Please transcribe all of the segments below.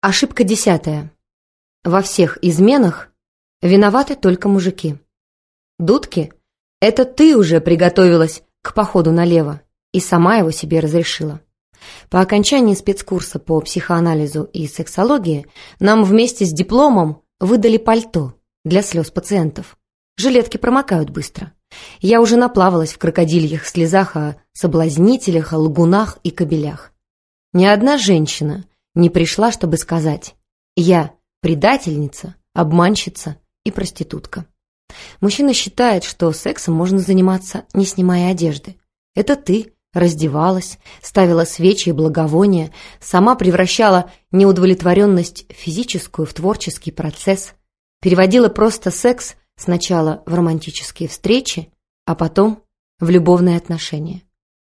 Ошибка десятая. Во всех изменах виноваты только мужики. Дудки, это ты уже приготовилась к походу налево и сама его себе разрешила. По окончании спецкурса по психоанализу и сексологии нам вместе с дипломом выдали пальто для слез пациентов. Жилетки промокают быстро. Я уже наплавалась в крокодильях слезах о соблазнителях, о лгунах и кобелях. Ни одна женщина не пришла, чтобы сказать «Я предательница, обманщица и проститутка». Мужчина считает, что сексом можно заниматься, не снимая одежды. Это ты раздевалась, ставила свечи и благовония, сама превращала неудовлетворенность физическую в творческий процесс, переводила просто секс сначала в романтические встречи, а потом в любовные отношения.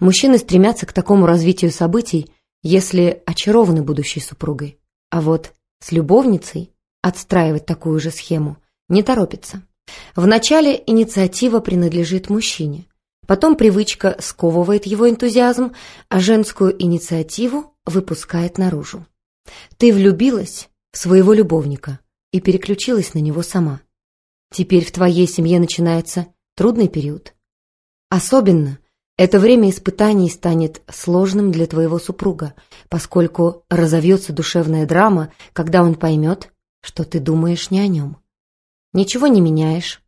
Мужчины стремятся к такому развитию событий, если очарованы будущей супругой. А вот с любовницей отстраивать такую же схему не торопится. Вначале инициатива принадлежит мужчине, потом привычка сковывает его энтузиазм, а женскую инициативу выпускает наружу. Ты влюбилась в своего любовника и переключилась на него сама. Теперь в твоей семье начинается трудный период. Особенно это время испытаний станет сложным для твоего супруга, поскольку разовьется душевная драма, когда он поймет, что ты думаешь не о нем. Ничего не меняешь,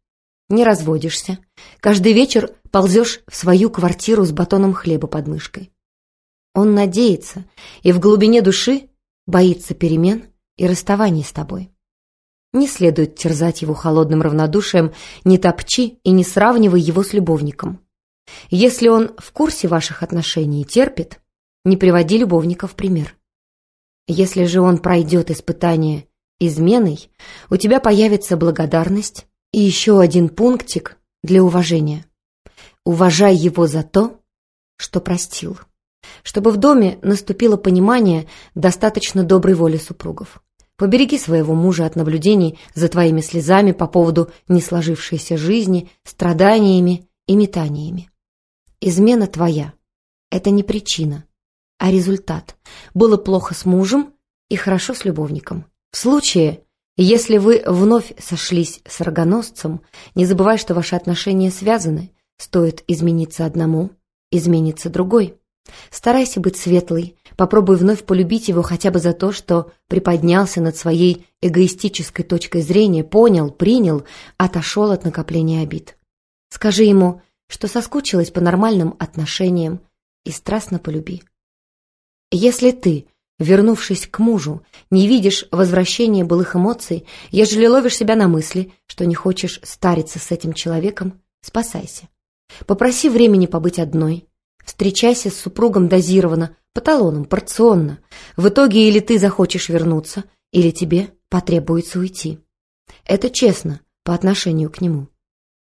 не разводишься, каждый вечер ползешь в свою квартиру с батоном хлеба под мышкой. Он надеется и в глубине души боится перемен и расставаний с тобой. Не следует терзать его холодным равнодушием, не топчи и не сравнивай его с любовником. Если он в курсе ваших отношений и терпит, не приводи любовника в пример. Если же он пройдет испытание изменой, у тебя появится благодарность и еще один пунктик для уважения. Уважай его за то, что простил. Чтобы в доме наступило понимание достаточно доброй воли супругов. Побереги своего мужа от наблюдений за твоими слезами по поводу несложившейся жизни, страданиями и метаниями. Измена твоя – это не причина, а результат. Было плохо с мужем и хорошо с любовником. В случае, если вы вновь сошлись с рогоносцем, не забывай, что ваши отношения связаны. Стоит измениться одному, изменится другой. Старайся быть светлой, попробуй вновь полюбить его хотя бы за то, что приподнялся над своей эгоистической точкой зрения, понял, принял, отошел от накопления обид. Скажи ему что соскучилась по нормальным отношениям и страстно полюби. Если ты, вернувшись к мужу, не видишь возвращения былых эмоций, ежели ловишь себя на мысли, что не хочешь стариться с этим человеком, спасайся. Попроси времени побыть одной, встречайся с супругом дозированно, по талонам, порционно. В итоге или ты захочешь вернуться, или тебе потребуется уйти. Это честно по отношению к нему.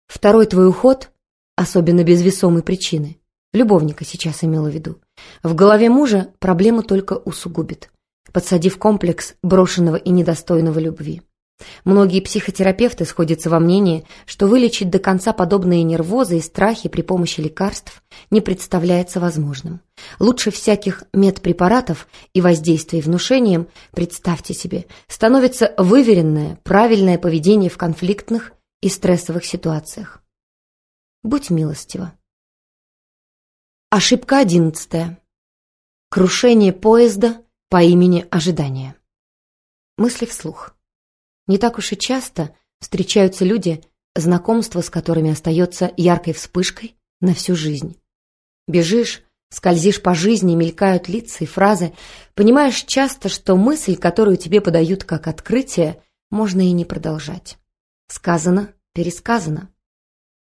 Второй твой уход особенно без весомой причины. Любовника сейчас имела в виду. В голове мужа проблему только усугубит, подсадив комплекс брошенного и недостойного любви. Многие психотерапевты сходятся во мнении, что вылечить до конца подобные нервозы и страхи при помощи лекарств не представляется возможным. Лучше всяких медпрепаратов и воздействий внушением, представьте себе, становится выверенное, правильное поведение в конфликтных и стрессовых ситуациях. Будь милостива. Ошибка одиннадцатая. Крушение поезда по имени Ожидания. Мысли вслух. Не так уж и часто встречаются люди, знакомство с которыми остается яркой вспышкой на всю жизнь. Бежишь, скользишь по жизни, мелькают лица и фразы, понимаешь часто, что мысль, которую тебе подают как открытие, можно и не продолжать. Сказано, пересказано.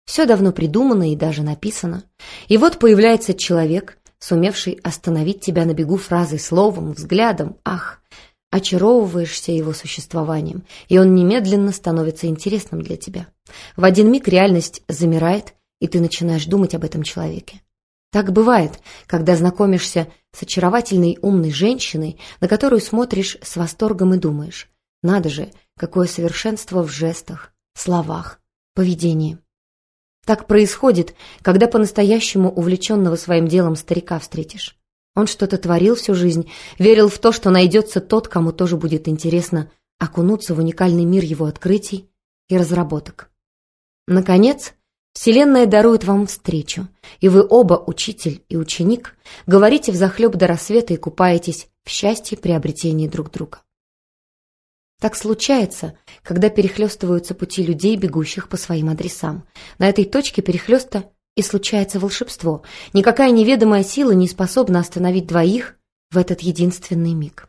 Все давно придумано и даже написано. И вот появляется человек, сумевший остановить тебя на бегу фразой, словом, взглядом. Ах, очаровываешься его существованием, и он немедленно становится интересным для тебя. В один миг реальность замирает, и ты начинаешь думать об этом человеке. Так бывает, когда знакомишься с очаровательной умной женщиной, на которую смотришь с восторгом и думаешь, надо же, какое совершенство в жестах, словах, поведении. Так происходит, когда по-настоящему увлеченного своим делом старика встретишь. Он что-то творил всю жизнь, верил в то, что найдется тот, кому тоже будет интересно окунуться в уникальный мир его открытий и разработок. Наконец, Вселенная дарует вам встречу, и вы оба, учитель и ученик, говорите взахлеб до рассвета и купаетесь в счастье приобретения друг друга. Так случается, когда перехлестываются пути людей, бегущих по своим адресам. На этой точке перехлеста и случается волшебство. Никакая неведомая сила не способна остановить двоих в этот единственный миг.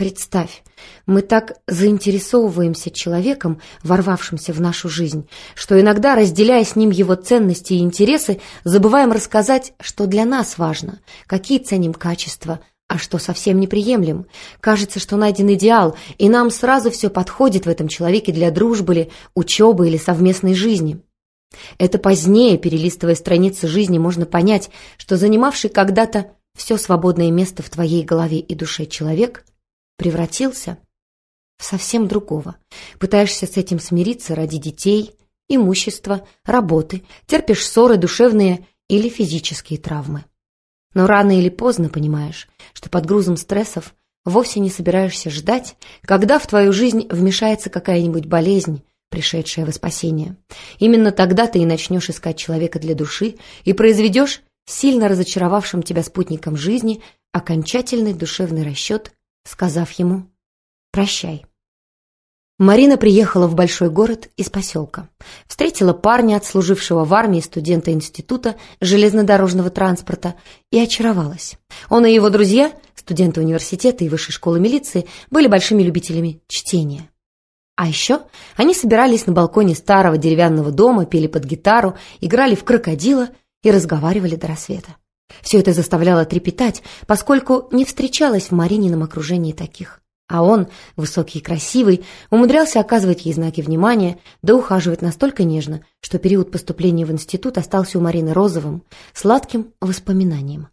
Представь, мы так заинтересовываемся человеком, ворвавшимся в нашу жизнь, что иногда, разделяя с ним его ценности и интересы, забываем рассказать, что для нас важно, какие ценим качества, а что совсем неприемлем. Кажется, что найден идеал, и нам сразу все подходит в этом человеке для дружбы ли, учебы или совместной жизни. Это позднее, перелистывая страницы жизни, можно понять, что занимавший когда-то все свободное место в твоей голове и душе человек превратился в совсем другого. Пытаешься с этим смириться ради детей, имущества, работы, терпишь ссоры душевные или физические травмы. Но рано или поздно понимаешь, что под грузом стрессов вовсе не собираешься ждать, когда в твою жизнь вмешается какая-нибудь болезнь, пришедшая во спасение. Именно тогда ты и начнешь искать человека для души и произведешь сильно разочаровавшим тебя спутником жизни окончательный душевный расчет, сказав ему «прощай». Марина приехала в большой город из поселка. Встретила парня, отслужившего в армии студента института железнодорожного транспорта, и очаровалась. Он и его друзья, студенты университета и высшей школы милиции, были большими любителями чтения. А еще они собирались на балконе старого деревянного дома, пели под гитару, играли в крокодила и разговаривали до рассвета. Все это заставляло трепетать, поскольку не встречалось в Маринином окружении таких. А он, высокий и красивый, умудрялся оказывать ей знаки внимания, да ухаживать настолько нежно, что период поступления в институт остался у Марины розовым, сладким воспоминанием.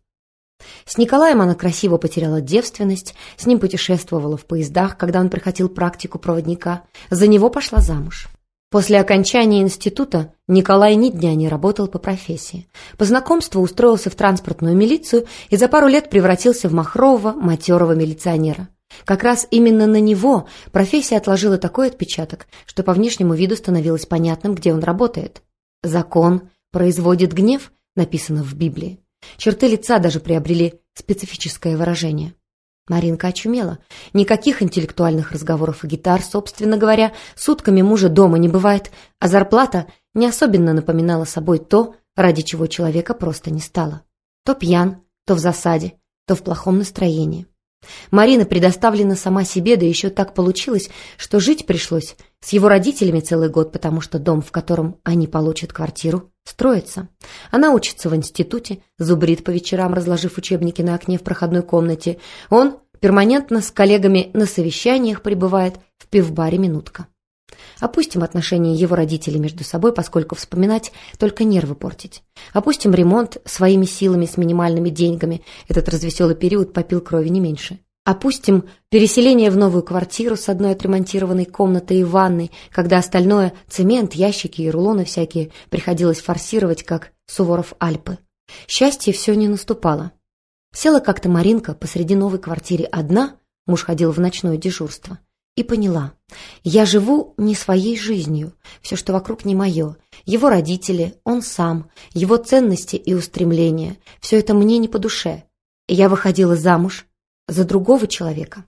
С Николаем она красиво потеряла девственность, с ним путешествовала в поездах, когда он проходил практику проводника, за него пошла замуж. После окончания института Николай ни дня не работал по профессии. По знакомству устроился в транспортную милицию и за пару лет превратился в махрового, матерого милиционера. Как раз именно на него профессия отложила такой отпечаток, что по внешнему виду становилось понятным, где он работает. «Закон производит гнев», написано в Библии. Черты лица даже приобрели специфическое выражение. Маринка очумела. Никаких интеллектуальных разговоров и гитар, собственно говоря, сутками мужа дома не бывает, а зарплата не особенно напоминала собой то, ради чего человека просто не стало. То пьян, то в засаде, то в плохом настроении. Марина предоставлена сама себе, да еще так получилось, что жить пришлось с его родителями целый год, потому что дом, в котором они получат квартиру, строится. Она учится в институте, зубрит по вечерам, разложив учебники на окне в проходной комнате. Он перманентно с коллегами на совещаниях пребывает в пивбаре «Минутка». Опустим отношения его родителей между собой, поскольку вспоминать только нервы портить. Опустим ремонт своими силами с минимальными деньгами. Этот развеселый период попил крови не меньше. Опустим переселение в новую квартиру с одной отремонтированной комнатой и ванной, когда остальное – цемент, ящики и рулоны всякие – приходилось форсировать, как Суворов Альпы. Счастье все не наступало. Села как-то Маринка посреди новой квартиры одна, муж ходил в ночное дежурство, и поняла. Я живу не своей жизнью, все, что вокруг не мое. Его родители, он сам, его ценности и устремления – все это мне не по душе. Я выходила замуж, за другого человека.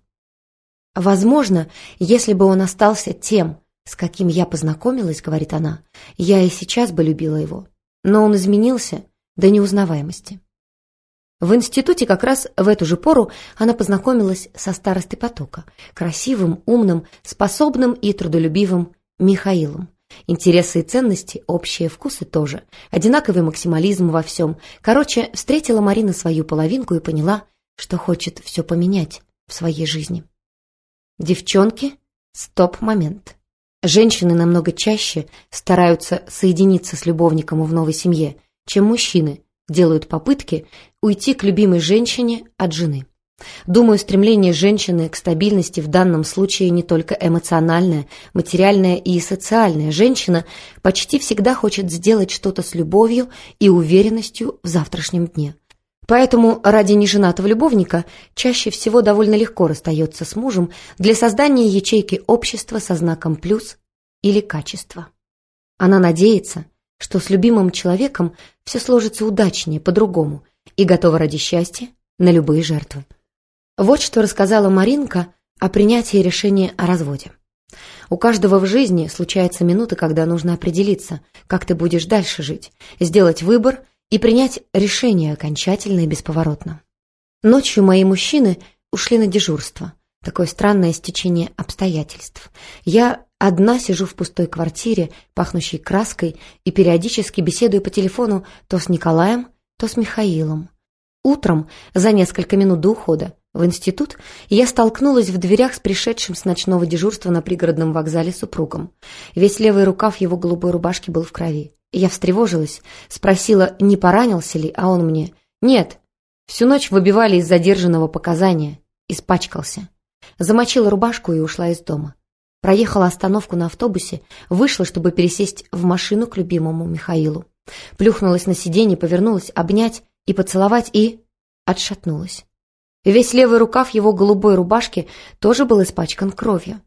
Возможно, если бы он остался тем, с каким я познакомилась, говорит она, я и сейчас бы любила его. Но он изменился до неузнаваемости. В институте как раз в эту же пору она познакомилась со старостой потока, красивым, умным, способным и трудолюбивым Михаилом. Интересы и ценности, общие вкусы тоже, одинаковый максимализм во всем. Короче, встретила Марина свою половинку и поняла, что хочет все поменять в своей жизни. Девчонки – стоп-момент. Женщины намного чаще стараются соединиться с любовником в новой семье, чем мужчины делают попытки уйти к любимой женщине от жены. Думаю, стремление женщины к стабильности в данном случае не только эмоциональное, материальное и социальное. Женщина почти всегда хочет сделать что-то с любовью и уверенностью в завтрашнем дне. Поэтому ради неженатого любовника чаще всего довольно легко расстается с мужем для создания ячейки общества со знаком «плюс» или «качество». Она надеется, что с любимым человеком все сложится удачнее, по-другому, и готова ради счастья на любые жертвы. Вот что рассказала Маринка о принятии решения о разводе. У каждого в жизни случаются минуты, когда нужно определиться, как ты будешь дальше жить, сделать выбор и принять решение окончательно и бесповоротно. Ночью мои мужчины ушли на дежурство. Такое странное стечение обстоятельств. Я одна сижу в пустой квартире, пахнущей краской, и периодически беседую по телефону то с Николаем, то с Михаилом. Утром, за несколько минут до ухода, в институт, я столкнулась в дверях с пришедшим с ночного дежурства на пригородном вокзале супругом. Весь левый рукав его голубой рубашки был в крови. Я встревожилась, спросила, не поранился ли, а он мне «Нет, всю ночь выбивали из задержанного показания, испачкался». Замочила рубашку и ушла из дома. Проехала остановку на автобусе, вышла, чтобы пересесть в машину к любимому Михаилу. Плюхнулась на сиденье, повернулась, обнять и поцеловать, и... отшатнулась. Весь левый рукав его голубой рубашки тоже был испачкан кровью.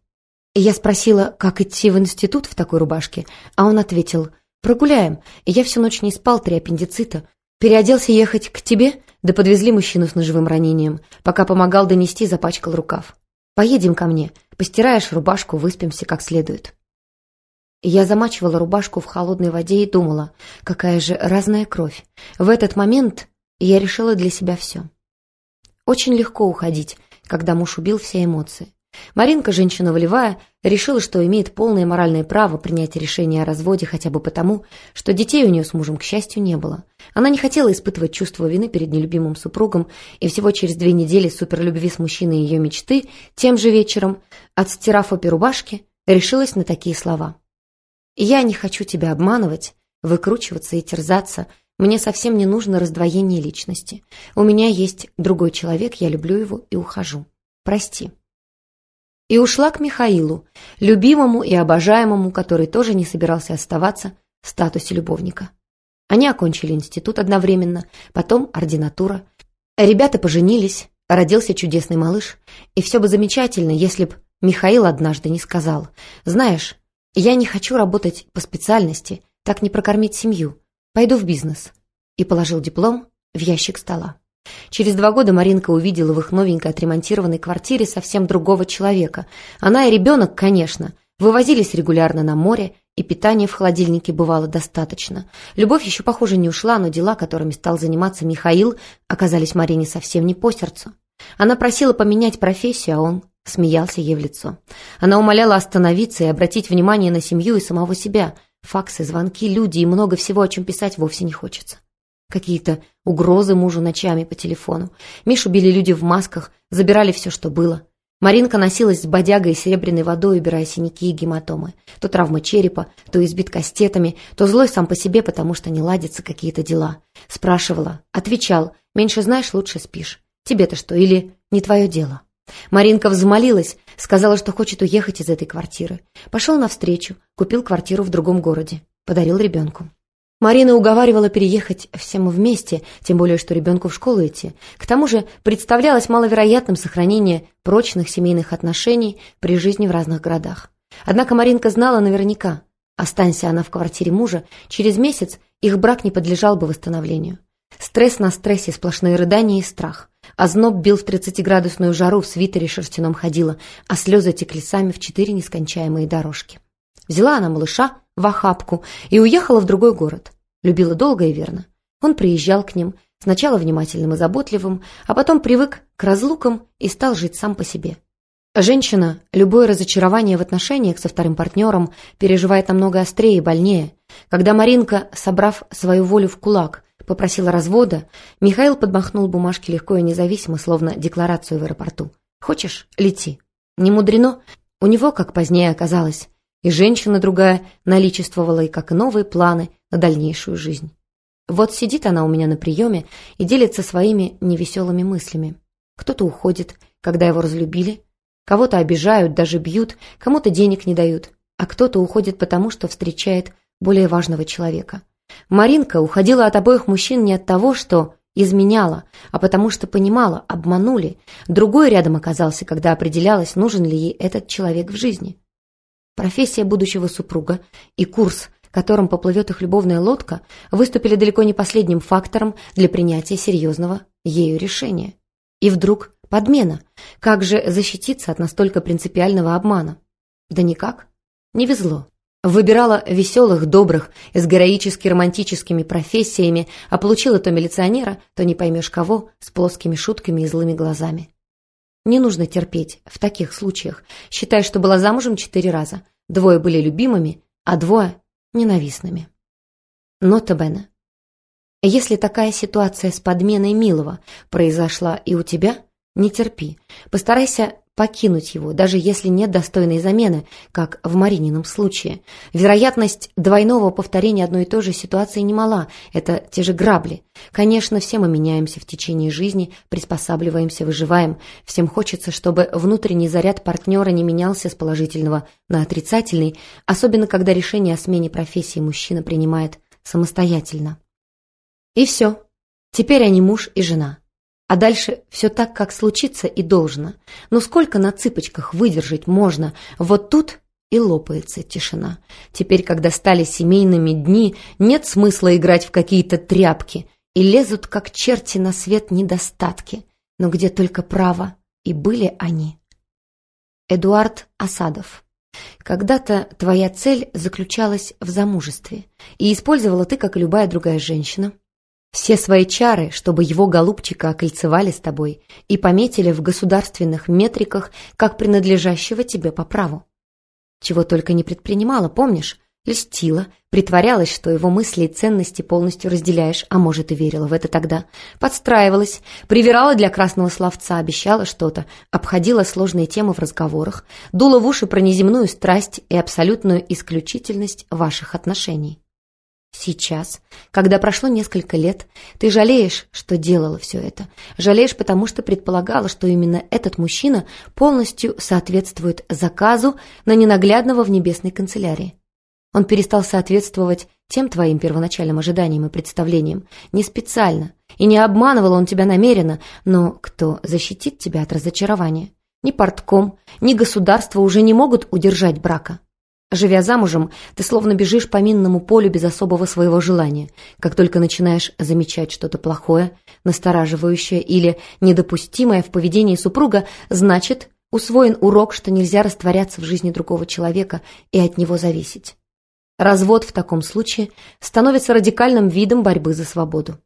Я спросила, как идти в институт в такой рубашке, а он ответил — «Прогуляем. Я всю ночь не спал, три аппендицита. Переоделся ехать к тебе, да подвезли мужчину с ножевым ранением. Пока помогал донести, запачкал рукав. Поедем ко мне, постираешь рубашку, выспимся как следует». Я замачивала рубашку в холодной воде и думала, какая же разная кровь. В этот момент я решила для себя все. Очень легко уходить, когда муж убил все эмоции. Маринка, женщина волевая, решила, что имеет полное моральное право принять решение о разводе хотя бы потому, что детей у нее с мужем, к счастью, не было. Она не хотела испытывать чувство вины перед нелюбимым супругом, и всего через две недели суперлюбви с мужчиной ее мечты, тем же вечером, отстирав обе рубашки, решилась на такие слова. «Я не хочу тебя обманывать, выкручиваться и терзаться. Мне совсем не нужно раздвоение личности. У меня есть другой человек, я люблю его и ухожу. Прости» и ушла к Михаилу, любимому и обожаемому, который тоже не собирался оставаться в статусе любовника. Они окончили институт одновременно, потом ординатура. Ребята поженились, родился чудесный малыш, и все бы замечательно, если б Михаил однажды не сказал, «Знаешь, я не хочу работать по специальности, так не прокормить семью, пойду в бизнес», и положил диплом в ящик стола. Через два года Маринка увидела в их новенькой отремонтированной квартире совсем другого человека. Она и ребенок, конечно, вывозились регулярно на море, и питания в холодильнике бывало достаточно. Любовь еще, похоже, не ушла, но дела, которыми стал заниматься Михаил, оказались Марине совсем не по сердцу. Она просила поменять профессию, а он смеялся ей в лицо. Она умоляла остановиться и обратить внимание на семью и самого себя. Факсы, звонки, люди и много всего, о чем писать вовсе не хочется. Какие-то угрозы мужу ночами по телефону. Мишу били люди в масках, забирали все, что было. Маринка носилась с бодягой и серебряной водой, убирая синяки и гематомы. То травмы черепа, то избит кастетами, то злой сам по себе, потому что не ладятся какие-то дела. Спрашивала, отвечал, меньше знаешь, лучше спишь. Тебе-то что, или не твое дело? Маринка взмолилась, сказала, что хочет уехать из этой квартиры. Пошел навстречу, купил квартиру в другом городе, подарил ребенку. Марина уговаривала переехать всем вместе, тем более, что ребенку в школу идти. К тому же представлялось маловероятным сохранение прочных семейных отношений при жизни в разных городах. Однако Маринка знала наверняка, останься она в квартире мужа, через месяц их брак не подлежал бы восстановлению. Стресс на стрессе, сплошные рыдания и страх. Озноб бил в 30-градусную жару, в свитере шерстяном ходила, а слезы текли сами в четыре нескончаемые дорожки. Взяла она малыша в охапку и уехала в другой город. Любила долго и верно. Он приезжал к ним, сначала внимательным и заботливым, а потом привык к разлукам и стал жить сам по себе. Женщина любое разочарование в отношениях со вторым партнером переживает намного острее и больнее. Когда Маринка, собрав свою волю в кулак, попросила развода, Михаил подмахнул бумажки легко и независимо, словно декларацию в аэропорту. «Хочешь? Лети». Не мудрено. У него, как позднее оказалось, и женщина другая наличествовала, и как новые планы на дальнейшую жизнь. Вот сидит она у меня на приеме и делится своими невеселыми мыслями. Кто-то уходит, когда его разлюбили, кого-то обижают, даже бьют, кому-то денег не дают, а кто-то уходит потому, что встречает более важного человека. Маринка уходила от обоих мужчин не от того, что изменяла, а потому что понимала, обманули. Другой рядом оказался, когда определялось, нужен ли ей этот человек в жизни. Профессия будущего супруга и курс, которым поплывет их любовная лодка, выступили далеко не последним фактором для принятия серьезного ею решения. И вдруг подмена. Как же защититься от настолько принципиального обмана? Да никак. Не везло. Выбирала веселых, добрых, с героически-романтическими профессиями, а получила то милиционера, то не поймешь кого, с плоскими шутками и злыми глазами. Не нужно терпеть в таких случаях. Считай, что была замужем четыре раза. Двое были любимыми, а двое — ненавистными. Нота Бена. Если такая ситуация с подменой милого произошла и у тебя, не терпи. Постарайся покинуть его, даже если нет достойной замены, как в Маринином случае. Вероятность двойного повторения одной и той же ситуации немала. Это те же грабли. Конечно, все мы меняемся в течение жизни, приспосабливаемся, выживаем. Всем хочется, чтобы внутренний заряд партнера не менялся с положительного на отрицательный, особенно когда решение о смене профессии мужчина принимает самостоятельно. И все. Теперь они муж и жена. А дальше все так, как случится и должно. Но сколько на цыпочках выдержать можно? Вот тут и лопается тишина. Теперь, когда стали семейными дни, нет смысла играть в какие-то тряпки. И лезут, как черти на свет, недостатки. Но где только право, и были они. Эдуард Асадов когда-то твоя цель заключалась в замужестве, и использовала ты, как и любая другая женщина, все свои чары, чтобы его голубчика окольцевали с тобой и пометили в государственных метриках как принадлежащего тебе по праву. Чего только не предпринимала, помнишь? Льстила, притворялась, что его мысли и ценности полностью разделяешь, а может и верила в это тогда. Подстраивалась, привирала для красного словца, обещала что-то, обходила сложные темы в разговорах, дула в уши про неземную страсть и абсолютную исключительность ваших отношений. Сейчас, когда прошло несколько лет, ты жалеешь, что делала все это. Жалеешь, потому что предполагала, что именно этот мужчина полностью соответствует заказу на ненаглядного в небесной канцелярии. Он перестал соответствовать тем твоим первоначальным ожиданиям и представлениям. Не специально. И не обманывал он тебя намеренно. Но кто защитит тебя от разочарования? Ни портком, ни государство уже не могут удержать брака. Живя замужем, ты словно бежишь по минному полю без особого своего желания. Как только начинаешь замечать что-то плохое, настораживающее или недопустимое в поведении супруга, значит, усвоен урок, что нельзя растворяться в жизни другого человека и от него зависеть. Развод в таком случае становится радикальным видом борьбы за свободу.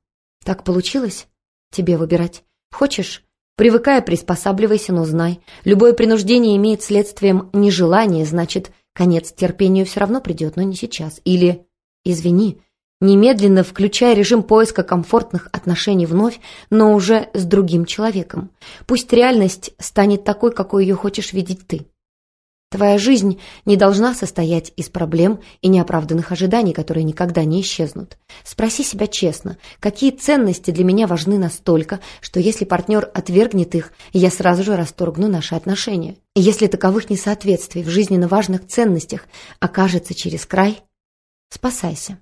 Так получилось? Тебе выбирать. Хочешь? Привыкая, приспосабливайся, но знай, любое принуждение имеет следствием нежелание, значит, Конец терпению все равно придет, но не сейчас. Или, извини, немедленно включай режим поиска комфортных отношений вновь, но уже с другим человеком. Пусть реальность станет такой, какой ее хочешь видеть ты. Твоя жизнь не должна состоять из проблем и неоправданных ожиданий, которые никогда не исчезнут. Спроси себя честно, какие ценности для меня важны настолько, что если партнер отвергнет их, я сразу же расторгну наши отношения. Если таковых несоответствий в жизненно важных ценностях окажется через край, спасайся.